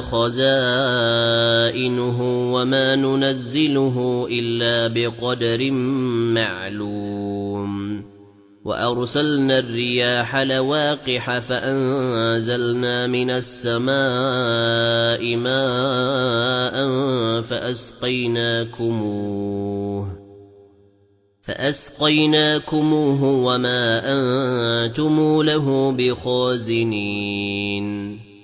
خَزَائِنُهُ وَمَا نُنَزِّلُهُ إِلَّا بِقَدَرٍ مَّعْلُومٍ. وَأَرْسَلْنَا الرِّيَاحَ لَوَاقِحَ فَأَنزَلْنَا مِنَ السَّمَاءِ مَاءً فَأَسْقَيْنَاكُمُوهُ. فَأَسْقَيْنَاكُمُوهُ وَمَا أَنتُمْ لَهُ بِخَازِنِينَ.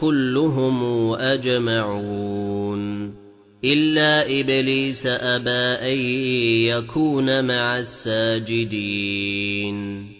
كُلُّهُمْ أَجْمَعُونَ. إِلَّا إِبْلِيسَ أَبَى أَن يَكُونَ مَعَ السَّاجِدِينَ.